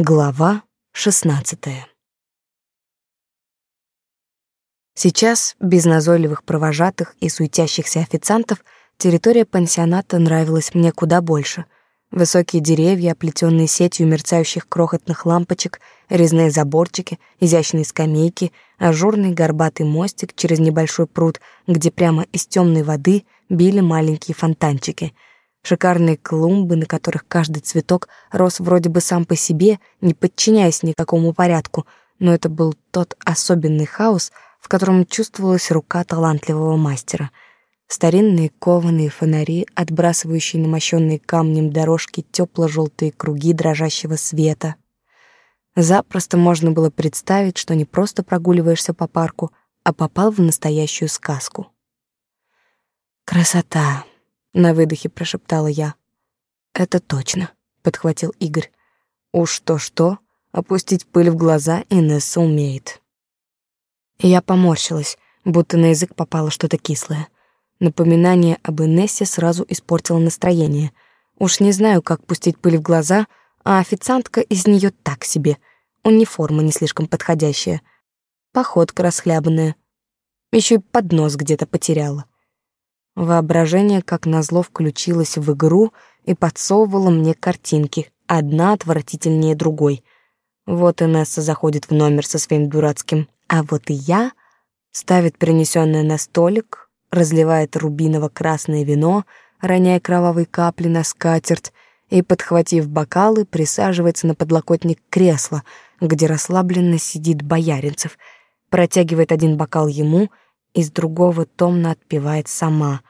Глава шестнадцатая. Сейчас, без назойливых провожатых и суетящихся официантов, территория пансионата нравилась мне куда больше. Высокие деревья, оплетенные сетью мерцающих крохотных лампочек, резные заборчики, изящные скамейки, ажурный горбатый мостик через небольшой пруд, где прямо из темной воды били маленькие фонтанчики — Шикарные клумбы, на которых каждый цветок рос вроде бы сам по себе, не подчиняясь никакому порядку, но это был тот особенный хаос, в котором чувствовалась рука талантливого мастера. Старинные кованые фонари, отбрасывающие на мощенные камнем дорожки тепло-желтые круги дрожащего света. Запросто можно было представить, что не просто прогуливаешься по парку, а попал в настоящую сказку. Красота на выдохе прошептала я. Это точно, подхватил Игорь. Уж то-что, опустить пыль в глаза Инесса умеет. я поморщилась, будто на язык попало что-то кислое. Напоминание об Инессе сразу испортило настроение. Уж не знаю, как пустить пыль в глаза, а официантка из нее так себе. Униформа не слишком подходящая. Походка расхлябанная. Еще и поднос где-то потеряла. Воображение, как назло, включилось в игру и подсовывало мне картинки, одна отвратительнее другой. Вот Инесса заходит в номер со своим дурацким, а вот и я ставит принесенное на столик, разливает рубиново-красное вино, роняя кровавые капли на скатерть, и, подхватив бокалы, присаживается на подлокотник кресла, где расслабленно сидит Бояринцев, протягивает один бокал ему — из другого томно отпевает сама.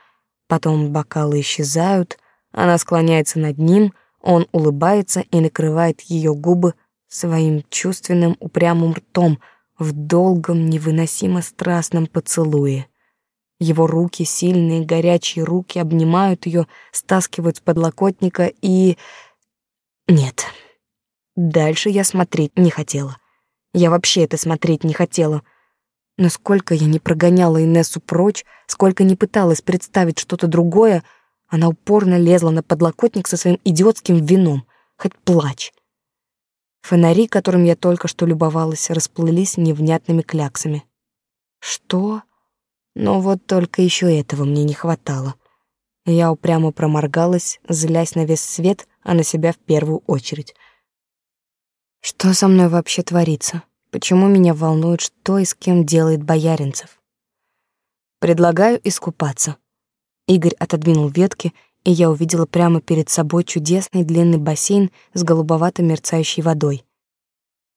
Потом бокалы исчезают, она склоняется над ним, он улыбается и накрывает ее губы своим чувственным упрямым ртом в долгом, невыносимо страстном поцелуе. Его руки, сильные, горячие руки обнимают ее, стаскивают с подлокотника и... Нет. Дальше я смотреть не хотела. Я вообще это смотреть не хотела — но сколько я не прогоняла Инессу прочь, сколько не пыталась представить что-то другое, она упорно лезла на подлокотник со своим идиотским вином, хоть плачь. Фонари, которым я только что любовалась, расплылись невнятными кляксами. Что? Но вот только еще этого мне не хватало. Я упрямо проморгалась, злясь на весь свет, а на себя в первую очередь. Что со мной вообще творится? Почему меня волнует, что и с кем делает Бояринцев? Предлагаю искупаться. Игорь отодвинул ветки, и я увидела прямо перед собой чудесный длинный бассейн с голубовато мерцающей водой.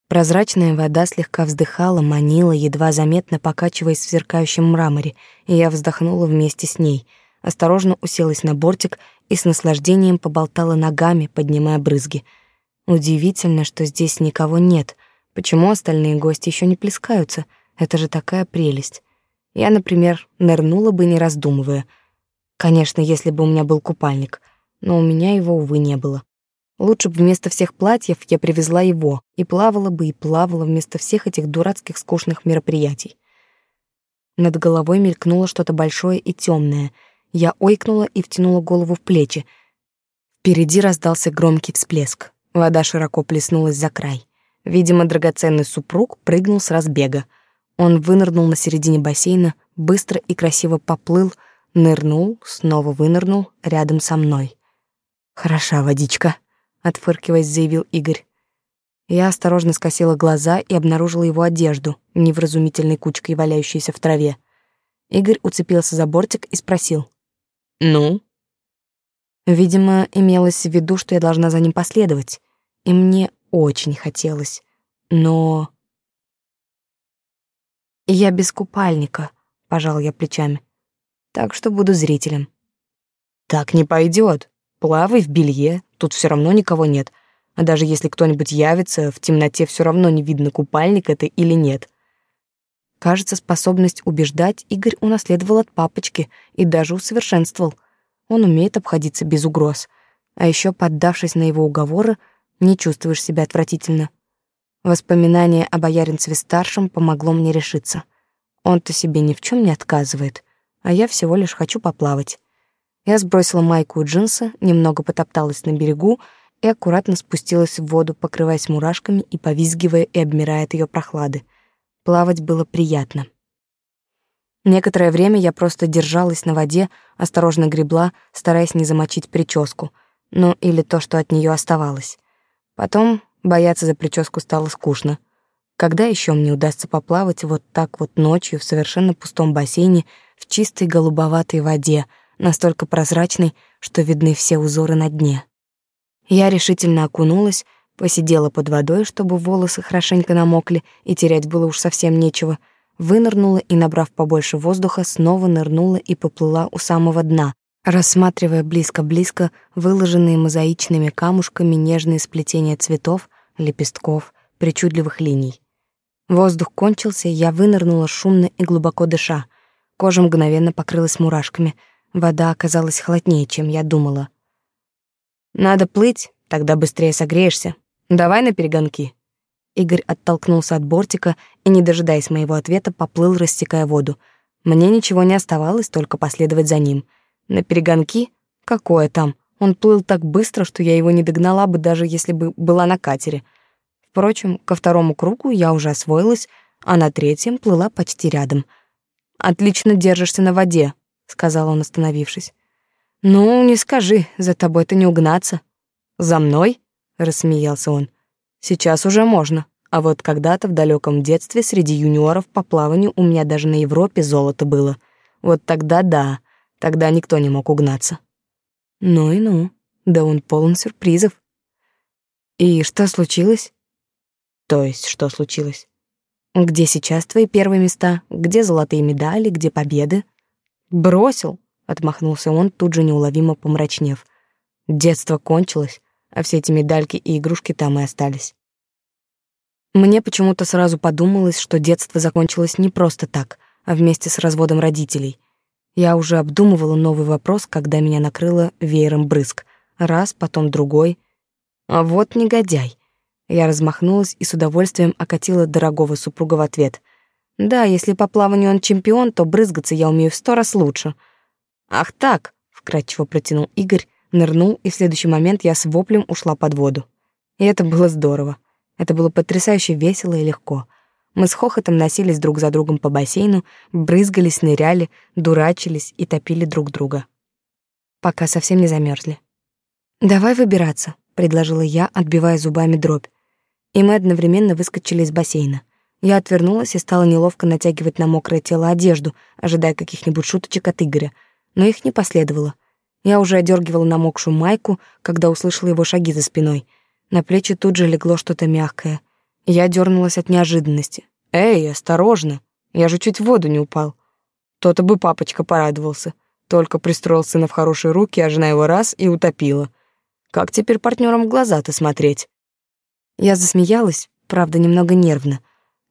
Прозрачная вода слегка вздыхала, манила, едва заметно покачиваясь в сверкающем мраморе, и я вздохнула вместе с ней, осторожно уселась на бортик и с наслаждением поболтала ногами, поднимая брызги. Удивительно, что здесь никого нет — Почему остальные гости еще не плескаются? Это же такая прелесть. Я, например, нырнула бы, не раздумывая. Конечно, если бы у меня был купальник, но у меня его, увы, не было. Лучше бы вместо всех платьев я привезла его и плавала бы и плавала вместо всех этих дурацких скучных мероприятий. Над головой мелькнуло что-то большое и темное. Я ойкнула и втянула голову в плечи. Впереди раздался громкий всплеск. Вода широко плеснулась за край. Видимо, драгоценный супруг прыгнул с разбега. Он вынырнул на середине бассейна, быстро и красиво поплыл, нырнул, снова вынырнул рядом со мной. «Хороша водичка», — отфыркиваясь, заявил Игорь. Я осторожно скосила глаза и обнаружила его одежду, невразумительной кучкой, валяющейся в траве. Игорь уцепился за бортик и спросил. «Ну?» Видимо, имелось в виду, что я должна за ним последовать. И мне очень хотелось. Но... Я без купальника, пожал я плечами. Так что буду зрителем. Так не пойдет. Плавай в белье, тут все равно никого нет. А даже если кто-нибудь явится, в темноте все равно не видно, купальник это или нет. Кажется, способность убеждать Игорь унаследовал от папочки и даже усовершенствовал. Он умеет обходиться без угроз. А еще, поддавшись на его уговоры, не чувствуешь себя отвратительно. Воспоминание о Бояринцеве-старшем помогло мне решиться. Он-то себе ни в чем не отказывает, а я всего лишь хочу поплавать. Я сбросила майку и джинсы, немного потопталась на берегу и аккуратно спустилась в воду, покрываясь мурашками и повизгивая и обмирая от ее прохлады. Плавать было приятно. Некоторое время я просто держалась на воде, осторожно гребла, стараясь не замочить прическу, ну или то, что от нее оставалось. Потом бояться за прическу стало скучно. Когда еще мне удастся поплавать вот так вот ночью в совершенно пустом бассейне в чистой голубоватой воде, настолько прозрачной, что видны все узоры на дне? Я решительно окунулась, посидела под водой, чтобы волосы хорошенько намокли, и терять было уж совсем нечего, вынырнула и, набрав побольше воздуха, снова нырнула и поплыла у самого дна, рассматривая близко-близко выложенные мозаичными камушками нежные сплетения цветов, лепестков, причудливых линий. Воздух кончился, я вынырнула шумно и глубоко дыша. Кожа мгновенно покрылась мурашками. Вода оказалась холоднее, чем я думала. «Надо плыть, тогда быстрее согреешься. Давай на перегонки». Игорь оттолкнулся от бортика и, не дожидаясь моего ответа, поплыл, рассекая воду. Мне ничего не оставалось, только последовать за ним. На перегонки? Какое там? Он плыл так быстро, что я его не догнала бы, даже если бы была на катере. Впрочем, ко второму кругу я уже освоилась, а на третьем плыла почти рядом. «Отлично держишься на воде», — сказал он, остановившись. «Ну, не скажи, за тобой-то не угнаться». «За мной?» — рассмеялся он. Сейчас уже можно. А вот когда-то в далеком детстве среди юниоров по плаванию у меня даже на Европе золото было. Вот тогда да, тогда никто не мог угнаться. Ну и ну, да он полон сюрпризов. И что случилось? То есть, что случилось? Где сейчас твои первые места? Где золотые медали? Где победы? Бросил, отмахнулся он, тут же неуловимо помрачнев. Детство кончилось а все эти медальки и игрушки там и остались. Мне почему-то сразу подумалось, что детство закончилось не просто так, а вместе с разводом родителей. Я уже обдумывала новый вопрос, когда меня накрыло веером брызг. Раз, потом другой. А вот негодяй. Я размахнулась и с удовольствием окатила дорогого супруга в ответ. Да, если по плаванию он чемпион, то брызгаться я умею в сто раз лучше. Ах так, вкратчиво протянул Игорь, нырнул, и в следующий момент я с воплем ушла под воду. И это было здорово. Это было потрясающе весело и легко. Мы с хохотом носились друг за другом по бассейну, брызгались, ныряли, дурачились и топили друг друга. Пока совсем не замерзли. «Давай выбираться», — предложила я, отбивая зубами дробь. И мы одновременно выскочили из бассейна. Я отвернулась и стала неловко натягивать на мокрое тело одежду, ожидая каких-нибудь шуточек от Игоря, но их не последовало. Я уже одергивала намокшую майку, когда услышала его шаги за спиной. На плечи тут же легло что-то мягкое. Я дернулась от неожиданности. «Эй, осторожно! Я же чуть в воду не упал!» То-то бы папочка порадовался. Только пристроил сына в хорошие руки, а жена его раз и утопила. Как теперь партнерам в глаза-то смотреть? Я засмеялась, правда, немного нервно.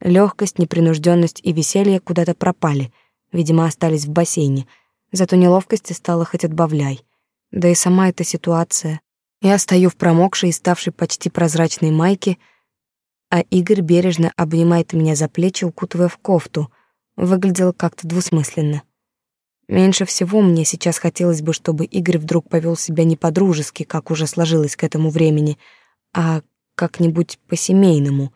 Легкость, непринужденность и веселье куда-то пропали. Видимо, остались в бассейне — Зато неловкости стало хоть отбавляй. Да и сама эта ситуация. Я стою в промокшей и ставшей почти прозрачной майке, а Игорь бережно обнимает меня за плечи, укутывая в кофту. Выглядело как-то двусмысленно. Меньше всего мне сейчас хотелось бы, чтобы Игорь вдруг повел себя не по-дружески, как уже сложилось к этому времени, а как-нибудь по-семейному.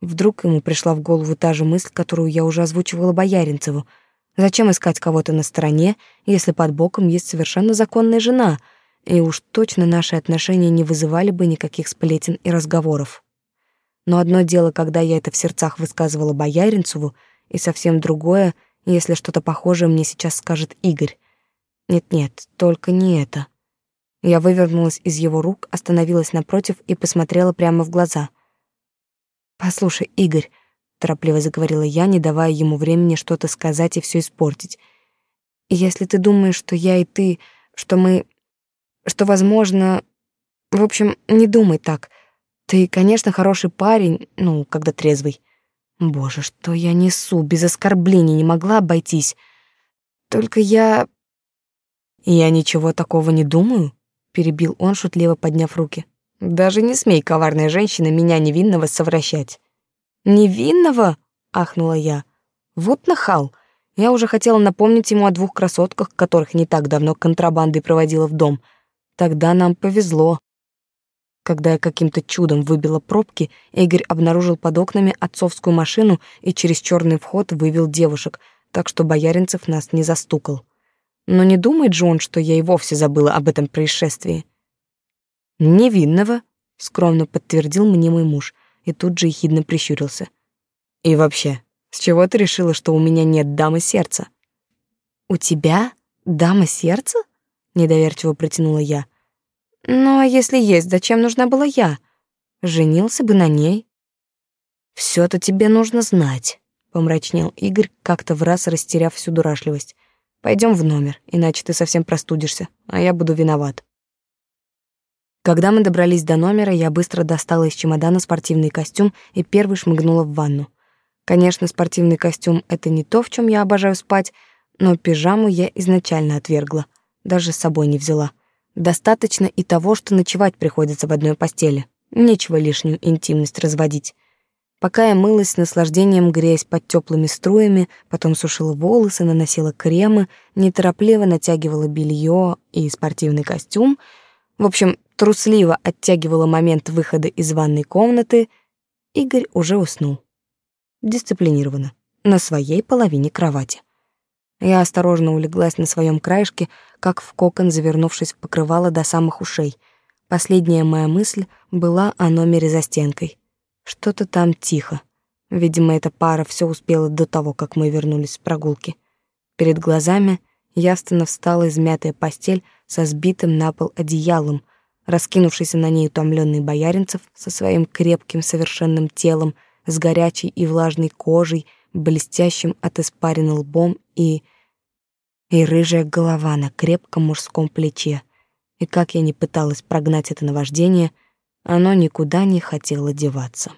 Вдруг ему пришла в голову та же мысль, которую я уже озвучивала Бояринцеву — Зачем искать кого-то на стороне, если под боком есть совершенно законная жена, и уж точно наши отношения не вызывали бы никаких сплетен и разговоров. Но одно дело, когда я это в сердцах высказывала Бояринцеву, и совсем другое, если что-то похожее мне сейчас скажет Игорь. Нет-нет, только не это. Я вывернулась из его рук, остановилась напротив и посмотрела прямо в глаза. «Послушай, Игорь, торопливо заговорила я, не давая ему времени что-то сказать и все испортить. Если ты думаешь, что я и ты, что мы, что возможно, в общем, не думай так. Ты, конечно, хороший парень, ну, когда трезвый. Боже, что я несу, без оскорблений не могла обойтись. Только я Я ничего такого не думаю, перебил он, шутливо подняв руки. Даже не смей, коварная женщина, меня невинного совращать. «Невинного?» — ахнула я. «Вот нахал!» Я уже хотела напомнить ему о двух красотках, которых не так давно контрабандой проводила в дом. Тогда нам повезло. Когда я каким-то чудом выбила пробки, Игорь обнаружил под окнами отцовскую машину и через черный вход вывел девушек, так что Бояринцев нас не застукал. Но не думает же он, что я и вовсе забыла об этом происшествии. «Невинного», — скромно подтвердил мне мой муж, и тут же ехидно прищурился. «И вообще, с чего ты решила, что у меня нет дамы сердца?» «У тебя дама сердца?» — недоверчиво протянула я. Ну а если есть, зачем нужна была я? Женился бы на ней. все то тебе нужно знать, помрачнел Игорь, как-то в раз растеряв всю дурашливость. Пойдем в номер, иначе ты совсем простудишься, а я буду виноват. Когда мы добрались до номера, я быстро достала из чемодана спортивный костюм и первый шмыгнула в ванну. Конечно, спортивный костюм — это не то, в чем я обожаю спать, но пижаму я изначально отвергла, даже с собой не взяла. Достаточно и того, что ночевать приходится в одной постели. Нечего лишнюю интимность разводить. Пока я мылась с наслаждением, греясь под теплыми струями, потом сушила волосы, наносила кремы, неторопливо натягивала белье и спортивный костюм, в общем, трусливо оттягивала момент выхода из ванной комнаты, Игорь уже уснул. Дисциплинированно, на своей половине кровати. Я осторожно улеглась на своем краешке, как в кокон, завернувшись в покрывало до самых ушей. Последняя моя мысль была о номере за стенкой. Что-то там тихо. Видимо, эта пара все успела до того, как мы вернулись с прогулки. Перед глазами явственно встала измятая постель со сбитым на пол одеялом, раскинувшийся на ней утомленный бояринцев со своим крепким совершенным телом, с горячей и влажной кожей, блестящим от испарины лбом и... и рыжая голова на крепком мужском плече. И как я не пыталась прогнать это наваждение, оно никуда не хотело деваться.